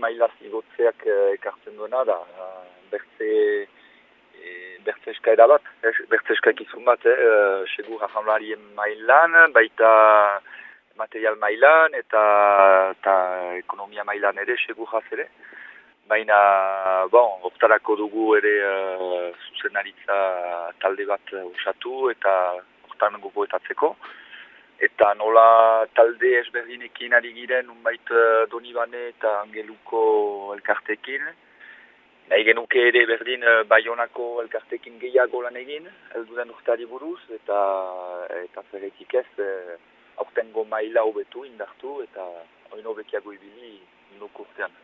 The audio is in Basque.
maila zigotzeak uh, ekartzen duena da, uh, bertze, e, bertze eskaera bat, bertze eskaikizun bat, eh, segur ahamlarien mailan, baita material mailan eta, eta ekonomia mailan ere, segur ere. Baina, bon, optarako dugu ere uh, zuzenaritza talde bat osatu eta hortan gogoetatzeko eta nola talde ezberdinekin ari giren unbait uh, Donibane eta Angeluko elkartekin. Nahi genuke ere berdin uh, Bayonako elkartekin gehiago lan egin, elduden urtari buruz, eta eta zerretik ez, uh, aurtengo maila hobetu indartu, eta oino bekiago ibili urtean.